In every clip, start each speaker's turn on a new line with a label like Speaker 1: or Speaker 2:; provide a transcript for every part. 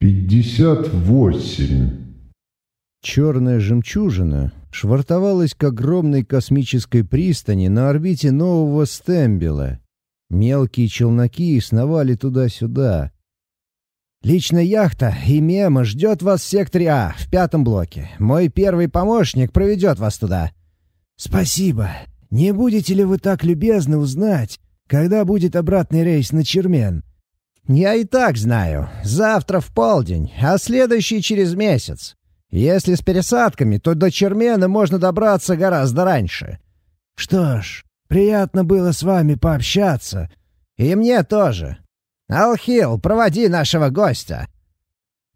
Speaker 1: пятьдесят восемь.
Speaker 2: Черная жемчужина швартовалась к огромной космической пристани на орбите нового Стембела. Мелкие челноки сновали туда-сюда. «Личная яхта и мема ждет вас в секторе А, в пятом блоке. Мой первый помощник проведет вас туда». «Спасибо. Не будете ли вы так любезны узнать, когда будет обратный рейс на Чермен?» «Я и так знаю. Завтра в полдень, а следующий через месяц. Если с пересадками, то до Чермена можно добраться гораздо раньше». «Что ж, приятно было с вами пообщаться». «И мне тоже. Алхил, проводи нашего гостя».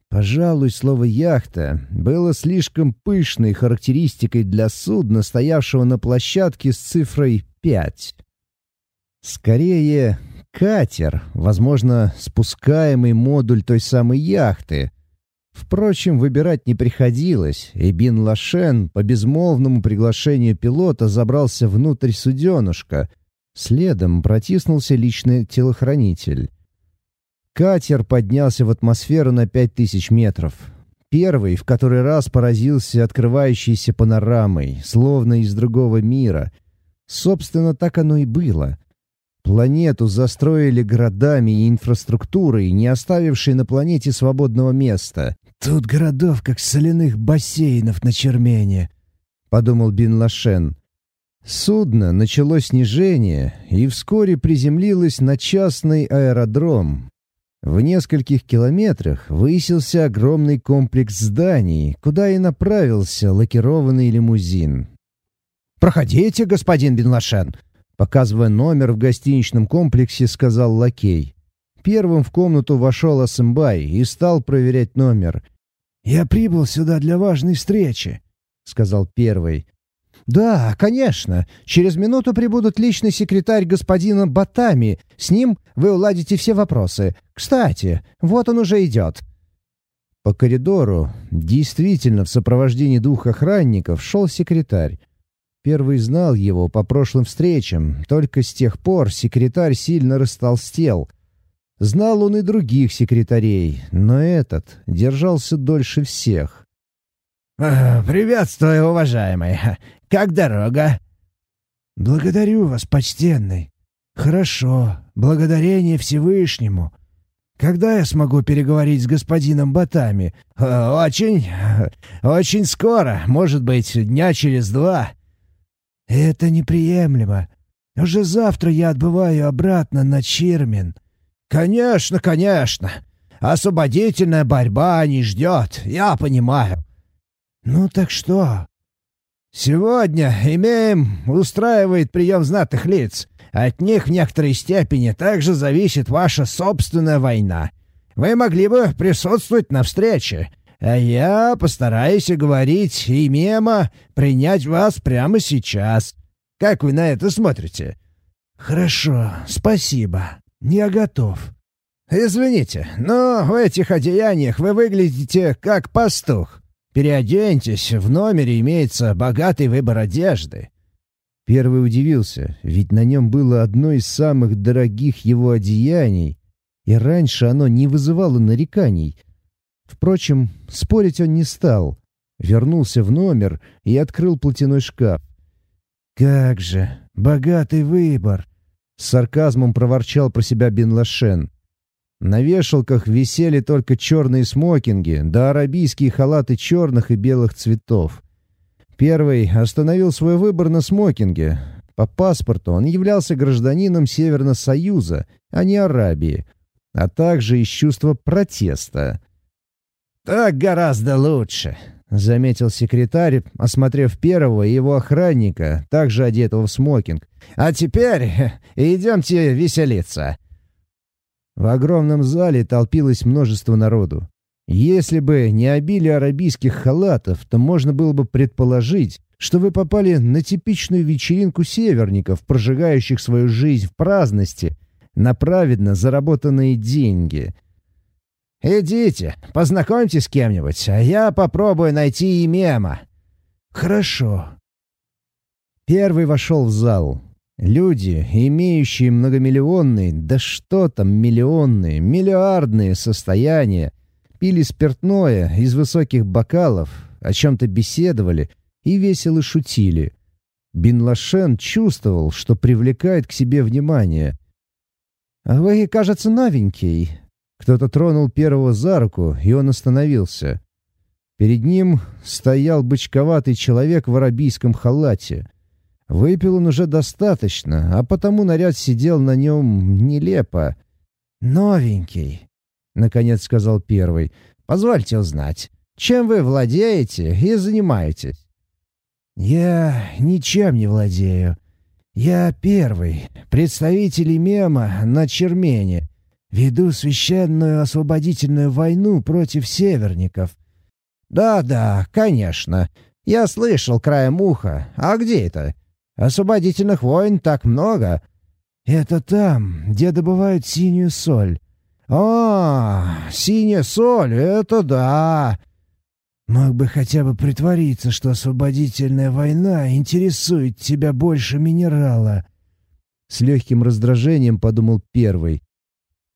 Speaker 2: Пожалуй, слово «яхта» было слишком пышной характеристикой для судна, стоявшего на площадке с цифрой «пять». Скорее, катер, возможно, спускаемый модуль той самой яхты. Впрочем, выбирать не приходилось, и Бин Лашен по безмолвному приглашению пилота забрался внутрь суденушка. Следом протиснулся личный телохранитель. Катер поднялся в атмосферу на пять тысяч метров. Первый в который раз поразился открывающейся панорамой, словно из другого мира. Собственно, так оно и было. Планету застроили городами и инфраструктурой, не оставившей на планете свободного места. «Тут городов, как соляных бассейнов на Чермене», — подумал Бин Лашен. Судно начало снижение и вскоре приземлилось на частный аэродром. В нескольких километрах высился огромный комплекс зданий, куда и направился лакированный лимузин. «Проходите, господин Бин Лашен», Показывая номер в гостиничном комплексе, сказал лакей. Первым в комнату вошел Асымбай и стал проверять номер. «Я прибыл сюда для важной встречи», — сказал первый. «Да, конечно. Через минуту прибудут личный секретарь господина Батами. С ним вы уладите все вопросы. Кстати, вот он уже идет». По коридору, действительно в сопровождении двух охранников, шел секретарь. Первый знал его по прошлым встречам, только с тех пор секретарь сильно растолстел. Знал он и других секретарей, но этот держался дольше всех.
Speaker 3: «Приветствую, уважаемый. Как дорога?»
Speaker 4: «Благодарю вас, почтенный. Хорошо. Благодарение Всевышнему. Когда я смогу переговорить с господином Батами?»
Speaker 3: «Очень, очень скоро. Может быть, дня через два».
Speaker 4: «Это неприемлемо. Уже завтра я отбываю обратно на Чирмин».
Speaker 3: «Конечно, конечно. Освободительная борьба не ждет, я понимаю».
Speaker 4: «Ну так что?»
Speaker 3: «Сегодня имеем, устраивает прием знатных лиц. От них в некоторой степени также зависит ваша собственная война. Вы могли бы присутствовать на встрече. А я постараюсь уговорить и мема принять вас прямо сейчас. Как вы на это смотрите?»
Speaker 4: «Хорошо, спасибо. Я готов».
Speaker 3: «Извините, но в этих одеяниях вы выглядите как пастух. Переоденьтесь, в номере имеется богатый выбор одежды».
Speaker 2: Первый удивился, ведь на нем было одно из самых дорогих его одеяний, и раньше оно не вызывало нареканий — Впрочем, спорить он не стал. Вернулся в номер и открыл платяной шкаф.
Speaker 4: «Как же! Богатый выбор!»
Speaker 2: С сарказмом проворчал про себя Бен Лашен. На вешалках висели только черные смокинги, да арабийские халаты черных и белых цветов. Первый остановил свой выбор на смокинге. По паспорту он являлся гражданином Северного Союза, а не Арабии, а также из чувства протеста.
Speaker 3: «Так гораздо лучше», — заметил секретарь, осмотрев первого и его охранника, также одетого в смокинг. «А теперь идемте веселиться».
Speaker 2: В огромном зале толпилось множество народу. Если бы не обилие арабийских халатов, то можно было бы предположить, что вы попали на типичную вечеринку северников, прожигающих свою жизнь в праздности, на праведно заработанные деньги.
Speaker 3: «Идите, познакомьтесь с кем-нибудь, а я попробую найти и мема».
Speaker 4: «Хорошо».
Speaker 2: Первый вошел в зал. Люди, имеющие многомиллионные, да что там миллионные, миллиардные состояния, пили спиртное из высоких бокалов, о чем-то беседовали и весело шутили. Бин Лашен чувствовал, что привлекает к себе внимание. «А «Вы, кажется, новенький». Кто-то тронул первого за руку, и он остановился. Перед ним стоял бычковатый человек в арабийском халате. Выпил он уже достаточно, а потому наряд сидел на нем нелепо.
Speaker 3: «Новенький», — наконец сказал первый. «Позвольте узнать, чем вы владеете и занимаетесь?» «Я ничем не владею. Я первый, представитель мема на Чермене. Веду священную освободительную войну против северников». «Да-да, конечно. Я слышал краем уха. А где это? Освободительных войн так много». «Это там, где добывают синюю соль».
Speaker 2: «А, синяя соль, это да!»
Speaker 3: «Мог бы хотя бы притвориться, что освободительная война интересует тебя больше минерала».
Speaker 2: С легким раздражением подумал первый.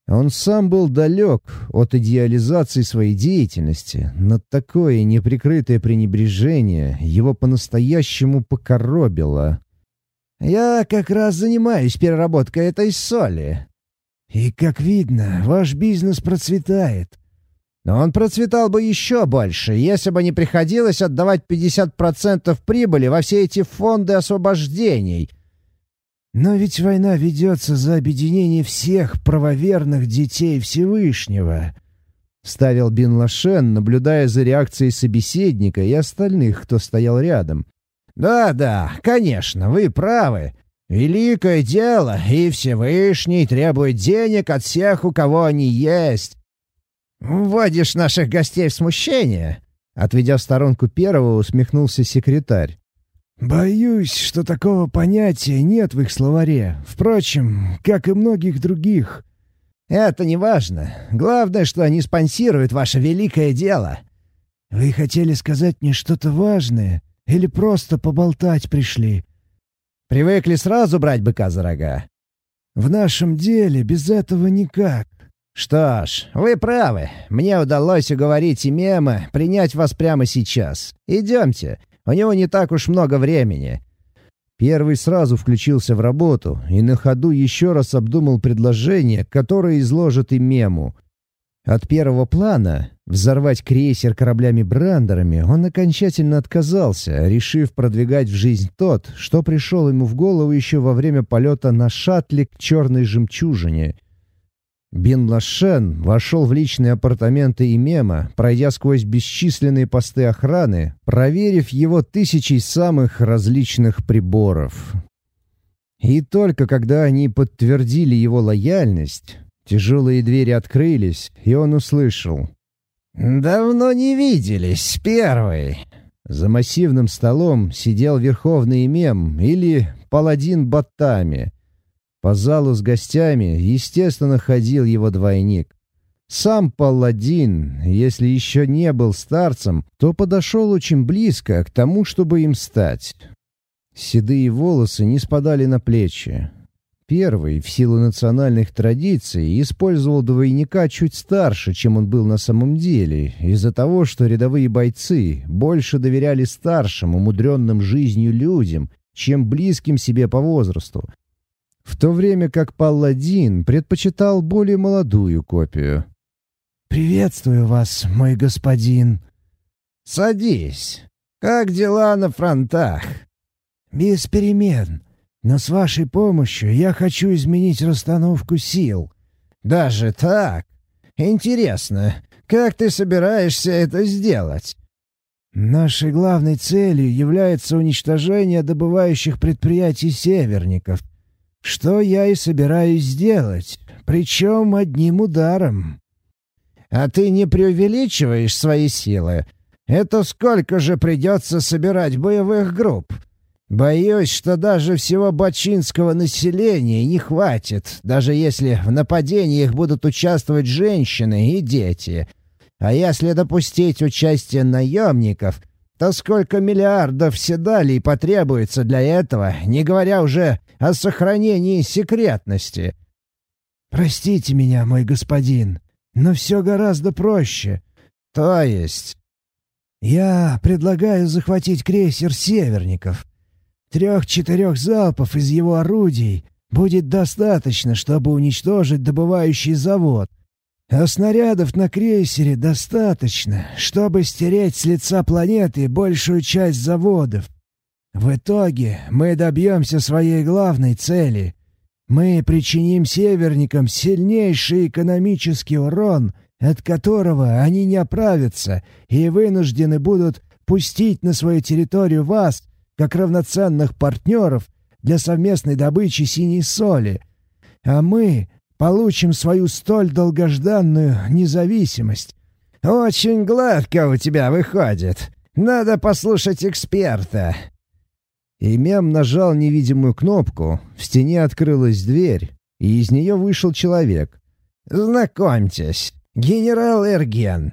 Speaker 2: Он сам был далек от идеализации своей деятельности, но такое неприкрытое пренебрежение его по-настоящему покоробило.
Speaker 3: «Я как раз занимаюсь переработкой этой соли». «И, как видно, ваш бизнес процветает».
Speaker 2: Но он процветал бы еще больше, если бы не приходилось отдавать 50% прибыли во все эти фонды освобождений.
Speaker 3: Но ведь война ведется за объединение всех правоверных детей Всевышнего.
Speaker 2: — ставил Бин Лашен, наблюдая за реакцией собеседника и остальных, кто стоял рядом. «Да-да, конечно, вы правы. Великое дело, и Всевышний требует денег от всех, у кого они есть. Вводишь наших гостей в смущение?» Отведя в сторонку первого, усмехнулся секретарь.
Speaker 3: «Боюсь, что такого понятия нет в их словаре. Впрочем, как и многих других».
Speaker 2: «Это не важно. Главное, что они спонсируют ваше великое дело».
Speaker 3: «Вы хотели сказать мне что-то важное?» Или просто поболтать пришли?»
Speaker 2: «Привыкли сразу брать быка за рога?»
Speaker 3: «В нашем деле без этого никак».
Speaker 2: «Что ж, вы правы. Мне удалось уговорить Имема принять вас прямо сейчас. Идемте. У него не так уж много времени». Первый сразу включился в работу и на ходу еще раз обдумал предложение, которое изложит Имему — от первого плана — взорвать крейсер кораблями-брандерами — он окончательно отказался, решив продвигать в жизнь тот, что пришел ему в голову еще во время полета на шаттле к черной жемчужине. Бин Лашен вошел в личные апартаменты Имема, пройдя сквозь бесчисленные посты охраны, проверив его тысячей самых различных приборов. И только когда они подтвердили его лояльность, Тяжелые двери открылись, и он услышал. «Давно не виделись, первый!» За массивным столом сидел верховный мем или паладин Баттами. По залу с гостями, естественно, ходил его двойник. Сам паладин, если еще не был старцем, то подошел очень близко к тому, чтобы им стать. Седые волосы не спадали на плечи. Первый, в силу национальных традиций, использовал двойника чуть старше, чем он был на самом деле, из-за того, что рядовые бойцы больше доверяли старшим, умудренным жизнью людям, чем близким себе по возрасту. В то время как Палладин предпочитал более молодую копию.
Speaker 3: «Приветствую вас, мой господин».
Speaker 2: «Садись. Как дела на фронтах?»
Speaker 3: «Без перемен». Но с вашей помощью я хочу изменить расстановку сил».
Speaker 2: «Даже так? Интересно, как ты собираешься это сделать?»
Speaker 3: «Нашей главной целью является уничтожение добывающих предприятий северников. Что я и собираюсь сделать, причем одним ударом».
Speaker 2: «А ты не преувеличиваешь свои силы? Это сколько же придется собирать боевых групп?» Боюсь, что даже всего бачинского населения не хватит, даже если в нападениях будут участвовать женщины и дети. А если допустить участие наемников, то сколько миллиардов седалей потребуется для этого, не говоря уже о сохранении секретности?
Speaker 3: «Простите меня, мой господин, но все гораздо проще. То есть?
Speaker 4: Я предлагаю захватить крейсер «Северников». Трех-четырех залпов из его орудий будет достаточно, чтобы уничтожить добывающий завод. А снарядов на крейсере достаточно, чтобы стереть с лица планеты большую часть заводов. В итоге мы добьемся своей главной цели. Мы причиним северникам сильнейший экономический урон — от которого они не оправятся и вынуждены будут пустить на свою территорию вас, как равноценных партнеров для совместной добычи синей соли. А мы получим свою столь долгожданную независимость.
Speaker 3: Очень гладко у тебя выходит. Надо послушать эксперта.
Speaker 2: И мем нажал невидимую кнопку, в стене открылась дверь, и из нее вышел человек.
Speaker 3: «Знакомьтесь, «Генерал Эрген!»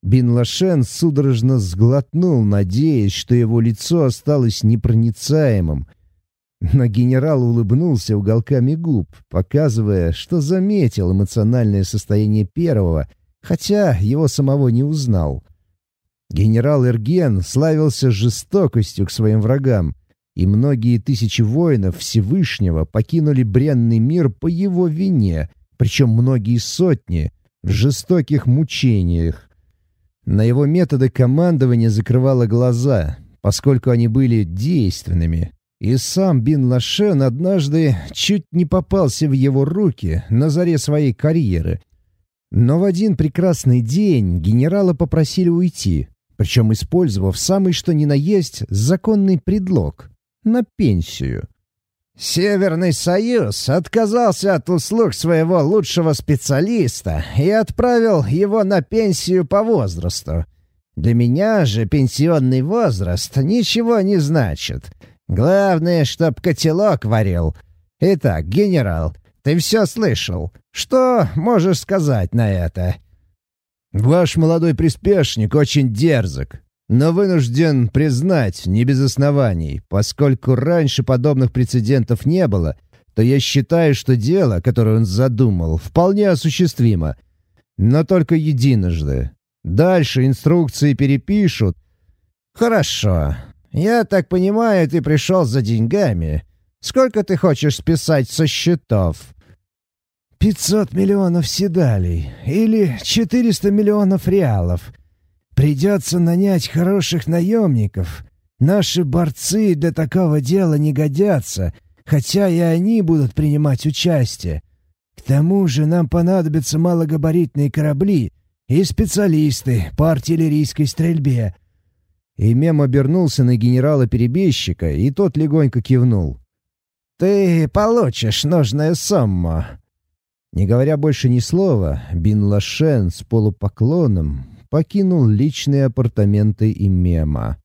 Speaker 2: Бин Лашен судорожно сглотнул, надеясь, что его лицо осталось непроницаемым. Но генерал улыбнулся уголками губ, показывая, что заметил эмоциональное состояние первого, хотя его самого не узнал. Генерал Эрген славился жестокостью к своим врагам, и многие тысячи воинов Всевышнего покинули бренный мир по его вине, причем многие сотни — в жестоких мучениях. На его методы командования закрывало глаза, поскольку они были действенными. И сам Бин Лашен однажды чуть не попался в его руки на заре своей карьеры. Но в один прекрасный день генерала попросили уйти, причем использовав самый что ни на есть законный предлог — на пенсию —
Speaker 3: Северный Союз отказался от услуг своего лучшего специалиста и отправил его на пенсию по возрасту. Для меня же пенсионный возраст ничего не значит. Главное, чтоб котелок варил. Итак, генерал, ты все слышал. Что можешь сказать на это?»
Speaker 2: «Ваш молодой приспешник очень дерзок но вынужден признать, не без оснований, поскольку раньше подобных прецедентов не было, то я считаю, что дело, которое он задумал, вполне осуществимо. Но только единожды. Дальше инструкции перепишут.
Speaker 3: Хорошо. Я так понимаю, ты пришел за деньгами. Сколько ты хочешь списать со счетов?
Speaker 4: «Пятьсот миллионов седалей или четыреста миллионов реалов», Придется нанять хороших наемников. Наши борцы для такого дела не годятся, хотя и они будут принимать участие. К тому же нам понадобятся малогабаритные корабли и специалисты по артиллерийской стрельбе».
Speaker 2: И мем обернулся на генерала-перебежчика, и тот легонько кивнул.
Speaker 3: «Ты получишь нужную сумму».
Speaker 2: Не говоря больше ни слова, Бин Лашен с полупоклоном покинул личные апартаменты Имема.